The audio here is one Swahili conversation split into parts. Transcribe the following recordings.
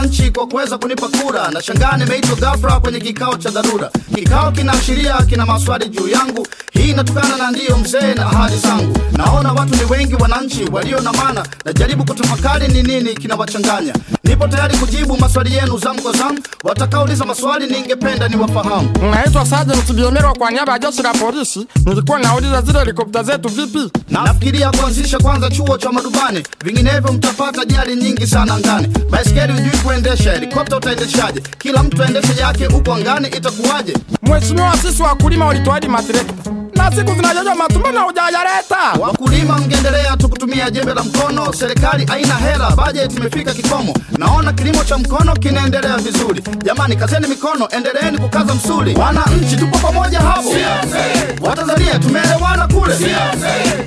wengi kwa kuweza kunipa kura. Na shangaa nimeitwa ghafla kwenye kikao cha dharura. Kikao kinaashiria kina maswali juu yangu. Hii inatokana na ndiyo mzee na ahadi zangu. Naona watu ni wengi wananchi walio na maana. Najaribu kutafakari ni nini kinawachanganya nipo tayari kujibu maswali yenu zamu kwa zamu. Watakaouliza maswali ningependa niwafahamu. Naitwa Sergeant Biomerwa kwa niaba ya jeshi la polisi. Nilikuwa nauliza zile helikopta zetu vipi? nafikiria kuanzisha kwanza chuo cha marubani vinginevyo mtapata ajali nyingi sana angani baiskeli hujui kuendesha helikopta utaendeshaje? Kila mtu aendeshe yake huko angani itakuwaje? Mheshimiwa, sisi wakulima walitoaji matrekta na siku zinajoja matumbo na hujayaleta. wakulima mngeendelea tu kutumia jembe la mkono. Serikali haina hela bajeti imefika kikomo. Naona kilimo cha mkono kinaendelea vizuri. Jamani kazeni mikono endeleeni kukaza msuli. Wananchi tupo pamoja hapo. Watanzania tumeelewana kule.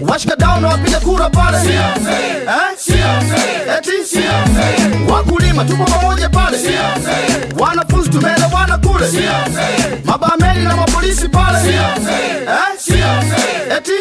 Washikadau na wapiga kura pale. Eh? eti? Wakulima tupo pamoja pale. Wana kule mabameli na mapolisi pale. Eh? eti?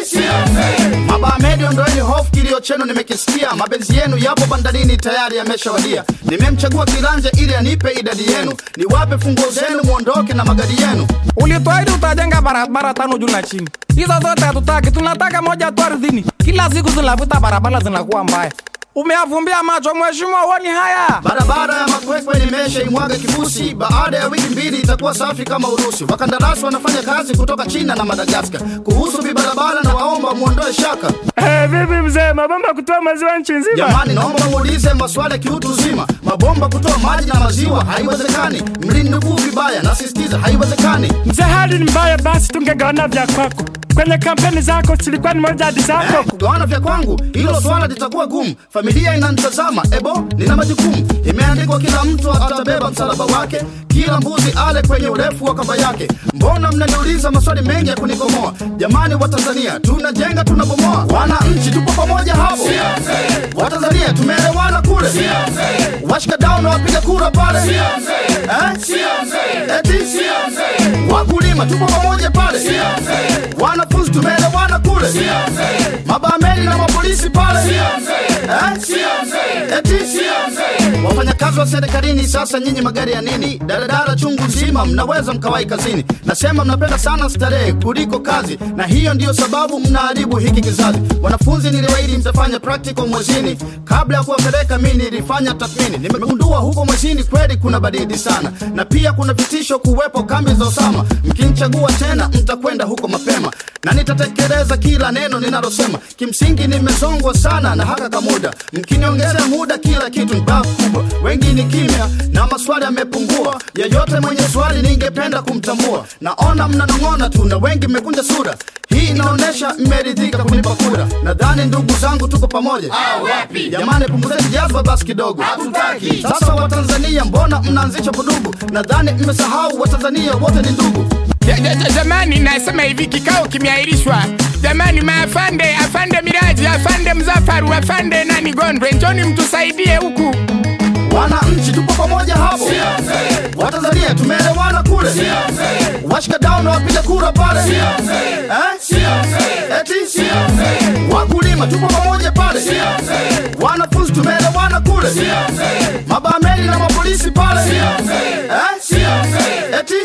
Mabamedi ondoeni hofu kilio chenu nimekisikia. Mabenzi yenu yapo bandarini tayari yameshawadia. Nimemchagua kiranja ili anipe idadi yenu. Niwape funguo zenu mwondoke na magari yenu. Ulituahidi utajenga barabara tano juu na chini. Hizo zote hatutaki, tunataka moja tu ardhini. Kila siku zinavuta barabara zinakuwa mbaya. Umeavumbia macho mheshimiwa, uoni haya? barabara ya makwekwe nimesha imwaga kifusi. Baada ya wiki mbili itakuwa safi kama urusi. Wakandarasi wanafanya kazi kutoka china na madagaskar. Kuhusu vibarabara na waomba muondoe shaka. Hey, vipi mzee, mabomba kutoa maziwa nchi nzima? jamani naomba muulize maswala ya kiutu uzima. Mabomba kutoa maji na maziwa haiwezekani. Mlinukuu vibaya nasisitiza haiwezekani. Mzee, hali ni mbaya, basi tungegawana vya kwako kwenye kampeni zako, silikuwa ni moja hadi Eh, zako. kugawana vya kwangu hilo swala litakuwa gumu. Familia inanitazama ebo nina majukumu. Imeandikwa kila mtu atabeba msalaba wake kila mbuzi ale kwenye urefu wa kamba yake. Mbona mnaniuliza maswali mengi ya kunikomoa? Jamani wa tanzania tunajenga tunabomoa. Wananchi tupo pamoja hapo. Watanzania tumeelewana kule. Washikadau na wapiga kura pale. Eh? eti wakulima tupo pamoja pale. Wanafunzi tumeelewana kule. Mabameli na mapolisi pale. Eh? eti wafanyakazi wa serikalini sasa nyinyi magari ya nini? Daradara chungu nzima mnaweza mkawai kazini. Nasema mnapenda sana starehe kuliko kazi na hiyo ndiyo sababu mnaharibu hiki kizazi. Wanafunzi niliwaidi mtafanya practical mwezini. Kabla ya kuwapeleka mi nilifanya tathmini. Nimegundua huko mwezini kweli kuna badidi sana na pia kuna vitisho kuwepo kambi za Osama. Mkimchagua tena mtakwenda huko mapema na nitatekeleza kila neno ninalosema. Kimsingi nimezongwa sana na haka kamuda mkiniongezea muda kila kitu ni bafu kubwa. Wengi ni kimya na maswali yamepungua. Yeyote mwenye swali ningependa kumtambua. Naona mnanong'ona tu na wengi mmekunja sura. Hii inaonyesha mmeridhika kunipa kura. Nadhani ndugu zangu tuko pamoja. Jamani punguzeni jazba basi kidogo. Sasa watanzania mbona mnaanzisha vudugu nadhani mmesahau watanzania wote ni ndugu. Ja- ja- ja- Jamani, nasema hivi kikao kimeahirishwa. Jamani, maafande, afande Miraji, afande Mzafaru, afande nani Gondwe, njoni mtusaidie huku. wananchi tupo pamoja hapo. Watanzania tumeelewana kule. Washikadau na wapiga kura pale. Eh? eti? Wakulima tupo pamoja pale. Wanafunzi tumeelewana kule. Mabameli na mapolisi pale. Eh? eti